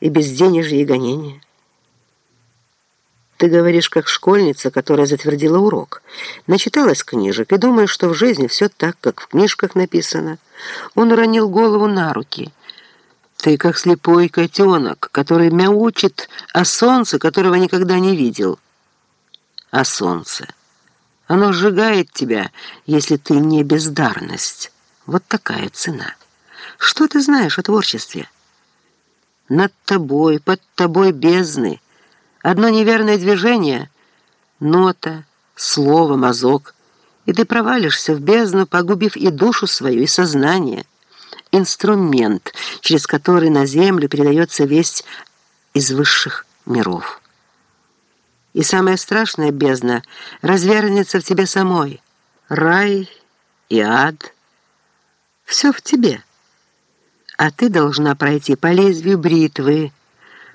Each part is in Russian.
и безденежье и гонения. Ты говоришь, как школьница, которая затвердила урок. Начиталась книжек и думаешь, что в жизни все так, как в книжках написано. Он уронил голову на руки. Ты как слепой котенок, который мяучит о солнце, которого никогда не видел. А солнце. Оно сжигает тебя, если ты не бездарность. Вот такая цена. Что ты знаешь о творчестве? Над тобой, под тобой бездны — Одно неверное движение — нота, слово, мазок, и ты провалишься в бездну, погубив и душу свою, и сознание. Инструмент, через который на землю передается весть из высших миров. И самая страшная бездна развернется в тебе самой. Рай и ад — все в тебе. А ты должна пройти по лезвию бритвы,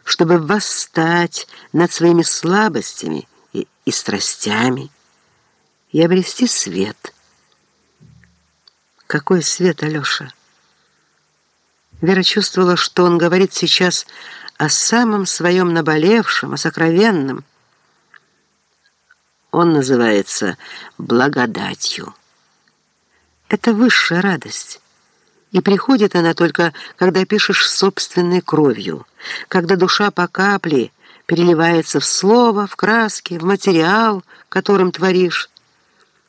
чтобы восстать над своими слабостями и, и страстями и обрести свет. Какой свет, Алеша? Вера чувствовала, что он говорит сейчас о самом своем наболевшем, о сокровенном. Он называется благодатью. Это высшая радость. И приходит она только, когда пишешь собственной кровью, когда душа по капле переливается в слово, в краски, в материал, которым творишь.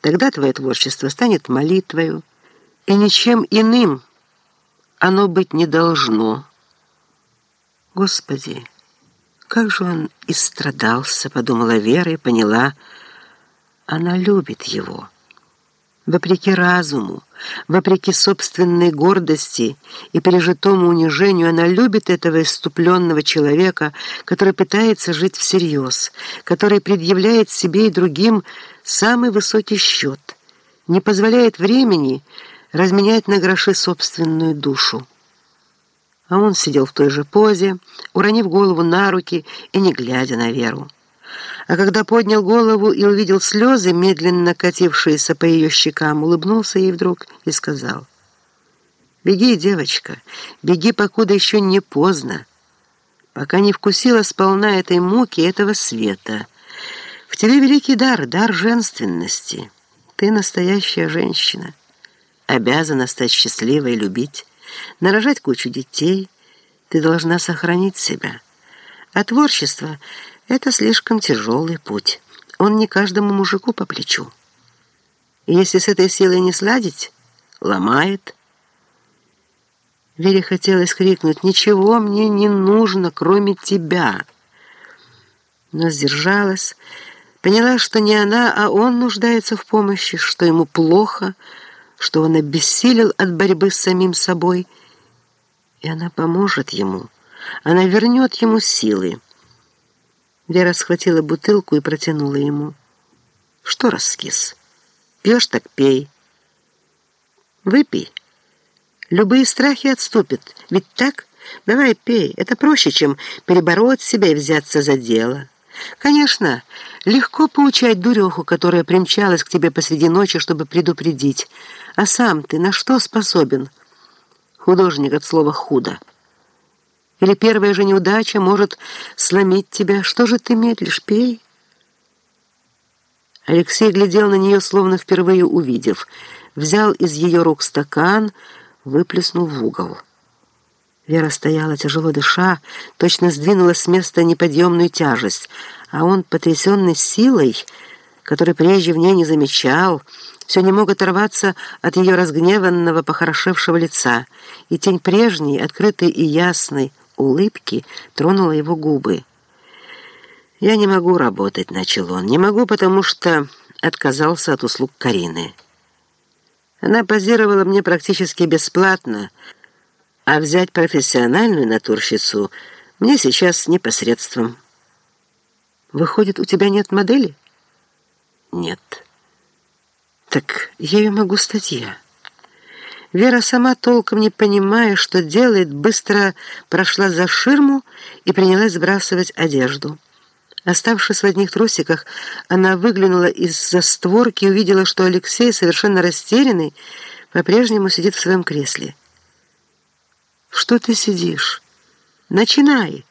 Тогда твое творчество станет молитвою, и ничем иным оно быть не должно. Господи, как же он истрадался, подумала Вера и поняла, она любит его вопреки разуму, вопреки собственной гордости и пережитому унижению, она любит этого иступленного человека, который пытается жить всерьез, который предъявляет себе и другим самый высокий счет, не позволяет времени разменять на гроши собственную душу. А он сидел в той же позе, уронив голову на руки и не глядя на Веру а когда поднял голову и увидел слезы, медленно катившиеся по ее щекам, улыбнулся ей вдруг и сказал, «Беги, девочка, беги, покуда еще не поздно, пока не вкусила сполна этой муки, этого света. В тебе великий дар, дар женственности. Ты настоящая женщина, обязана стать счастливой, любить, нарожать кучу детей. Ты должна сохранить себя. А творчество — это слишком тяжелый путь. Он не каждому мужику по плечу. Если с этой силой не сладить, ломает. Вере хотелось крикнуть «Ничего мне не нужно, кроме тебя!» Но сдержалась, поняла, что не она, а он нуждается в помощи, что ему плохо, что он обессилел от борьбы с самим собой, и она поможет ему, она вернет ему силы. Вера схватила бутылку и протянула ему. «Что раскис? Пьешь, так пей. Выпей. Любые страхи отступят. Ведь так? Давай пей. Это проще, чем перебороть себя и взяться за дело. Конечно, легко поучать дуреху, которая примчалась к тебе посреди ночи, чтобы предупредить. А сам ты на что способен? Художник от слова «худо». Или первая же неудача может сломить тебя. Что же ты медлишь? Пей. Алексей глядел на нее, словно впервые увидев. Взял из ее рук стакан, выплеснул в угол. Вера стояла, тяжело дыша, точно сдвинула с места неподъемную тяжесть, а он, потрясенный силой, который прежде в ней не замечал, все не мог оторваться от ее разгневанного, похорошевшего лица, и тень прежней, открытой и ясной, улыбки тронула его губы. «Я не могу работать», — начал он. «Не могу, потому что отказался от услуг Карины. Она позировала мне практически бесплатно, а взять профессиональную натурщицу мне сейчас непосредством». «Выходит, у тебя нет модели?» «Нет». «Так я ее могу стать я». Вера, сама толком не понимая, что делает, быстро прошла за ширму и принялась сбрасывать одежду. Оставшись в одних трусиках, она выглянула из-за створки и увидела, что Алексей, совершенно растерянный, по-прежнему сидит в своем кресле. «Что ты сидишь? начинает.